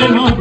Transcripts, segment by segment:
échange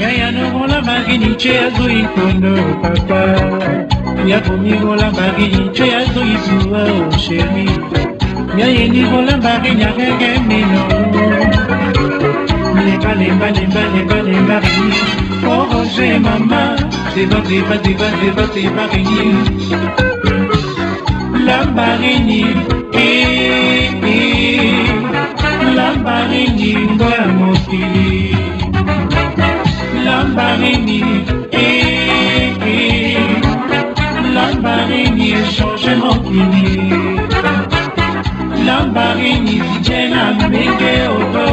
yayanomola papa. La marini eh, eh. lambarini ngo ya mokili? Lambarini eh, eh. lambarini echange mokili? Lambarini dije na ndenge oko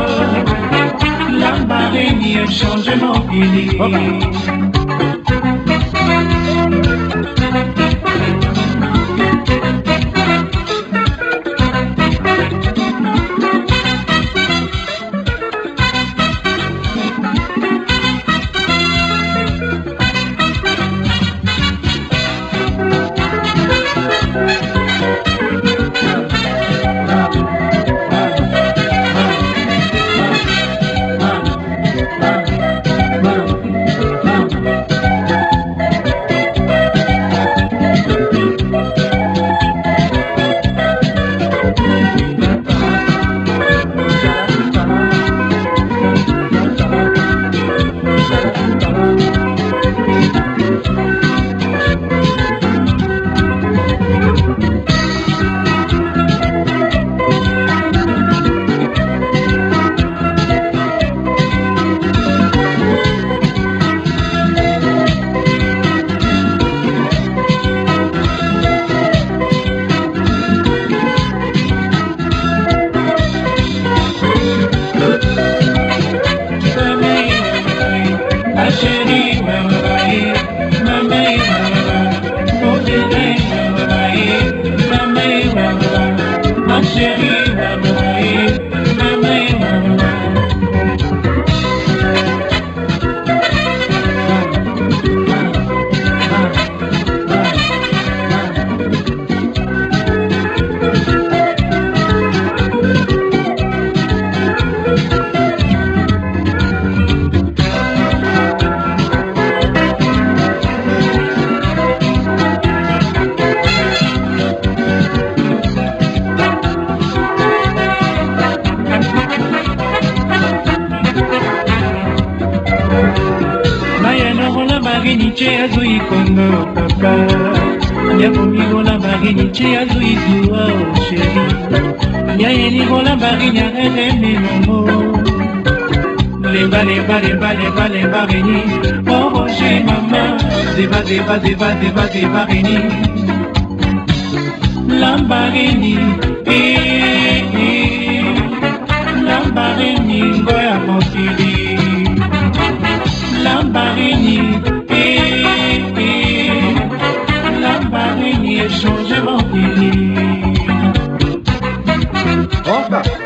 lambarini echange mokili? okay. Magini ce azui kondo papa yakomigola magini ce azui zuwa o sheri yayenigola magini arere melongo lemba lemba lemba lemba lemba reni oh roger mama deba deba deba deba deba reni lambarini eh, eh, lambarini ngo Toca!